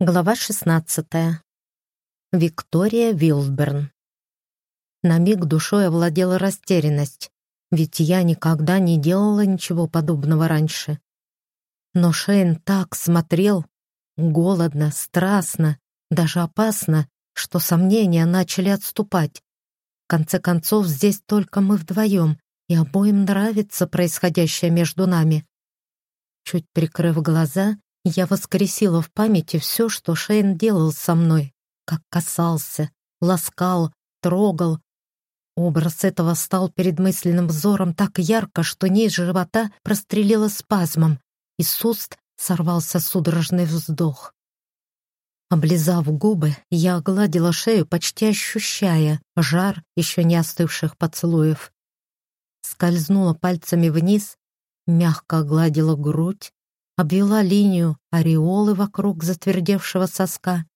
Глава 16. Виктория Вилдберн. На миг душой овладела растерянность, ведь я никогда не делала ничего подобного раньше. Но Шейн так смотрел, голодно, страстно, даже опасно, что сомнения начали отступать. В конце концов, здесь только мы вдвоем, и обоим нравится происходящее между нами. Чуть прикрыв глаза, я воскресила в памяти все, что Шейн делал со мной, как касался, ласкал, трогал. Образ этого стал перед мысленным взором так ярко, что низ живота прострелило спазмом, и с уст сорвался судорожный вздох. Облизав губы, я огладила шею, почти ощущая жар еще не остывших поцелуев. Скользнула пальцами вниз, мягко огладила грудь, обвела линию ореолы вокруг затвердевшего соска.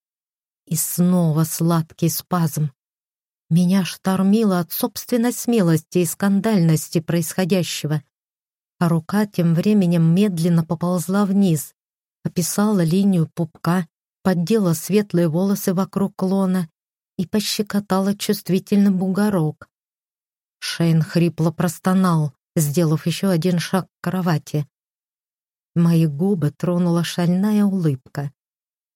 И снова сладкий спазм. Меня штормило от собственной смелости и скандальности происходящего. А рука тем временем медленно поползла вниз, описала линию пупка, поддела светлые волосы вокруг лона и пощекотала чувствительный бугорок. Шейн хрипло простонал, сделав еще один шаг к кровати. Мои губы тронула шальная улыбка.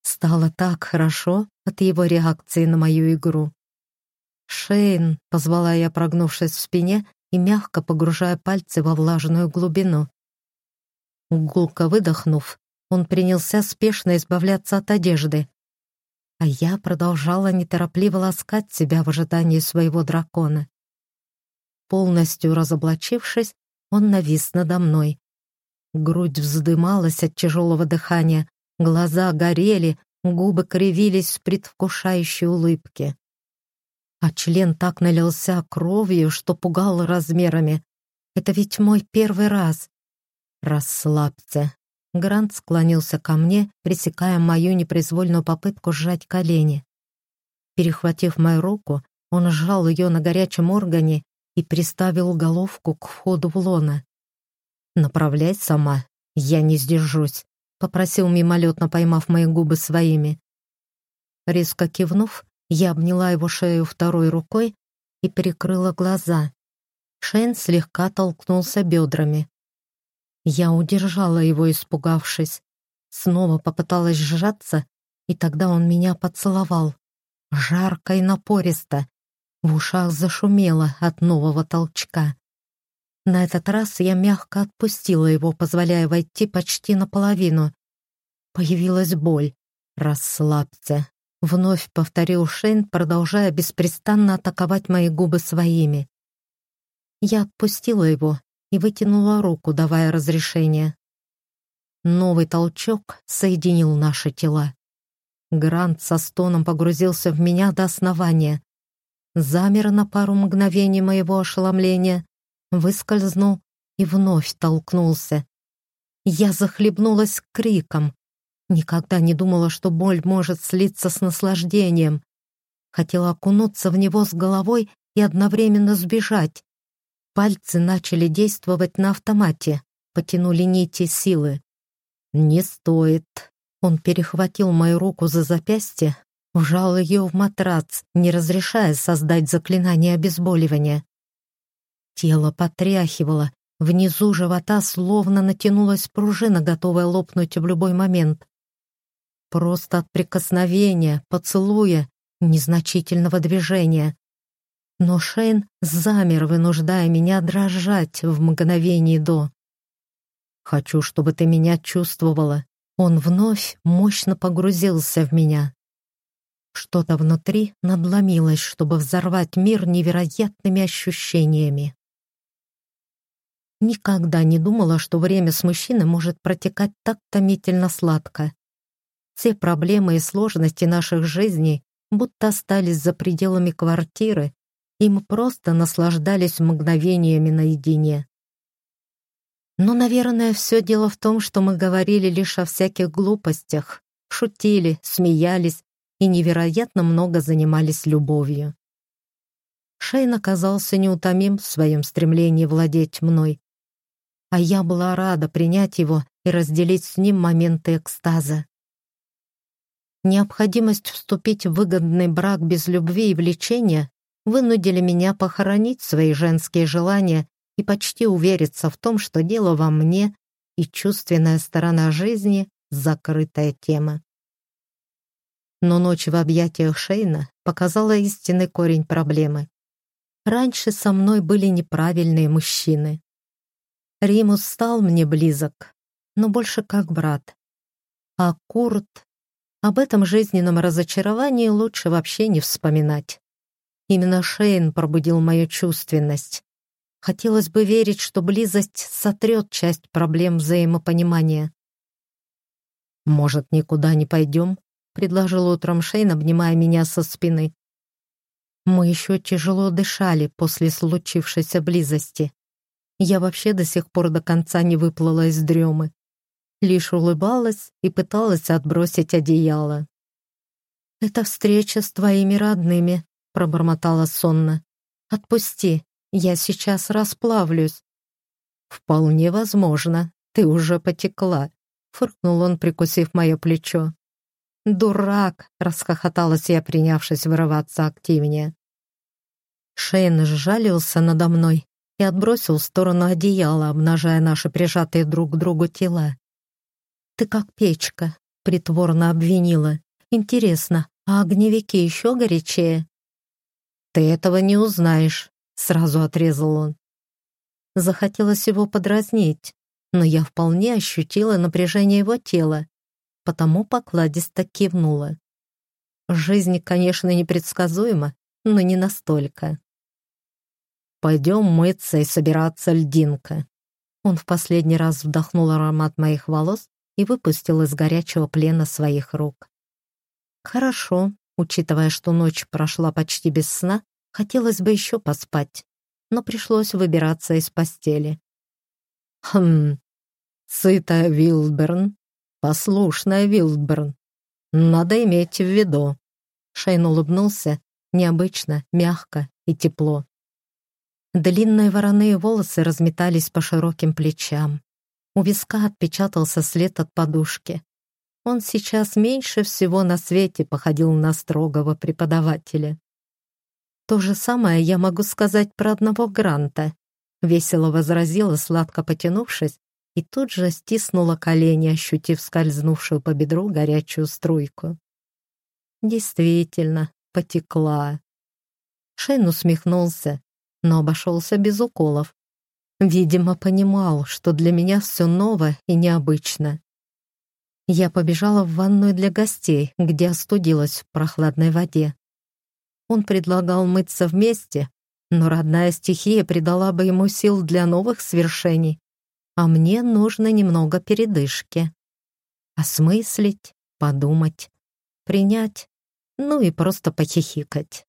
Стало так хорошо от его реакции на мою игру. «Шейн», — позвала я, прогнувшись в спине и мягко погружая пальцы во влажную глубину. Гулко выдохнув, он принялся спешно избавляться от одежды, а я продолжала неторопливо ласкать себя в ожидании своего дракона. Полностью разоблачившись, он навис надо мной. Грудь вздымалась от тяжелого дыхания, глаза горели, губы кривились в предвкушающей улыбке. А член так налился кровью, что пугал размерами. Это ведь мой первый раз. Расслабься. Грант склонился ко мне, пресекая мою непроизвольную попытку сжать колени. Перехватив мою руку, он сжал ее на горячем органе и приставил головку к входу в лона. «Направляй сама, я не сдержусь», — попросил мимолетно, поймав мои губы своими. Резко кивнув, я обняла его шею второй рукой и перекрыла глаза. Шейн слегка толкнулся бедрами. Я удержала его, испугавшись. Снова попыталась сжаться, и тогда он меня поцеловал. Жарко и напористо. В ушах зашумело от нового толчка. На этот раз я мягко отпустила его, позволяя войти почти наполовину. Появилась боль. «Расслабься», — вновь повторил Шейн, продолжая беспрестанно атаковать мои губы своими. Я отпустила его и вытянула руку, давая разрешение. Новый толчок соединил наши тела. Грант со стоном погрузился в меня до основания. Замер на пару мгновений моего ошеломления, выскользнул и вновь толкнулся. Я захлебнулась криком. Никогда не думала, что боль может слиться с наслаждением. Хотела окунуться в него с головой и одновременно сбежать. Пальцы начали действовать на автомате, потянули нити силы. «Не стоит». Он перехватил мою руку за запястье, вжал ее в матрац, не разрешая создать заклинание обезболивания. Тело потряхивало, внизу живота словно натянулась пружина, готовая лопнуть в любой момент. Просто от прикосновения, поцелуя, незначительного движения. Но Шейн замер, вынуждая меня дрожать в мгновении до. «Хочу, чтобы ты меня чувствовала». Он вновь мощно погрузился в меня. Что-то внутри надломилось, чтобы взорвать мир невероятными ощущениями. Никогда не думала, что время с мужчиной может протекать так томительно сладко. Все проблемы и сложности наших жизней будто остались за пределами квартиры, и мы просто наслаждались мгновениями наедине. Но, наверное, все дело в том, что мы говорили лишь о всяких глупостях, шутили, смеялись и невероятно много занимались любовью. Шейн оказался неутомим в своем стремлении владеть мной, а я была рада принять его и разделить с ним моменты экстаза. Необходимость вступить в выгодный брак без любви и влечения вынудили меня похоронить свои женские желания и почти увериться в том, что дело во мне и чувственная сторона жизни — закрытая тема. Но ночь в объятиях Шейна показала истинный корень проблемы. Раньше со мной были неправильные мужчины. Римус стал мне близок, но больше как брат. А Курт об этом жизненном разочаровании лучше вообще не вспоминать. Именно Шейн пробудил мою чувственность. Хотелось бы верить, что близость сотрет часть проблем взаимопонимания. «Может, никуда не пойдем?» — предложил утром Шейн, обнимая меня со спины. Мы еще тяжело дышали после случившейся близости. Я вообще до сих пор до конца не выплыла из дремы лишь улыбалась и пыталась отбросить одеяло. «Это встреча с твоими родными», — пробормотала сонно. «Отпусти, я сейчас расплавлюсь». «Вполне возможно, ты уже потекла», — фыркнул он, прикусив мое плечо. «Дурак!» — расхохоталась я, принявшись вырываться активнее. Шейн сжалился надо мной и отбросил в сторону одеяла, обнажая наши прижатые друг к другу тела. «Ты как печка», — притворно обвинила. «Интересно, а огневики еще горячее?» «Ты этого не узнаешь», — сразу отрезал он. Захотелось его подразнить, но я вполне ощутила напряжение его тела, потому покладисто кивнула. Жизнь, конечно, непредсказуема, но не настолько. «Пойдем мыться и собираться, льдинка». Он в последний раз вдохнул аромат моих волос и выпустил из горячего плена своих рук. Хорошо, учитывая, что ночь прошла почти без сна, хотелось бы еще поспать, но пришлось выбираться из постели. Хм, сытая Вилдберн, послушная Вилдберн. Надо иметь в виду. Шейн улыбнулся, необычно, мягко и тепло. Длинные вороные волосы разметались по широким плечам. У виска отпечатался след от подушки. Он сейчас меньше всего на свете походил на строгого преподавателя. То же самое я могу сказать про одного Гранта. Весело возразила, сладко потянувшись, и тут же стиснула колени, ощутив скользнувшую по бедру горячую струйку. Действительно, потекла. Шейн усмехнулся, но обошелся без уколов. Видимо, понимал, что для меня все ново и необычно. Я побежала в ванную для гостей, где остудилась в прохладной воде. Он предлагал мыться вместе, но родная стихия придала бы ему сил для новых свершений, а мне нужно немного передышки. Осмыслить, подумать, принять, ну и просто похихикать.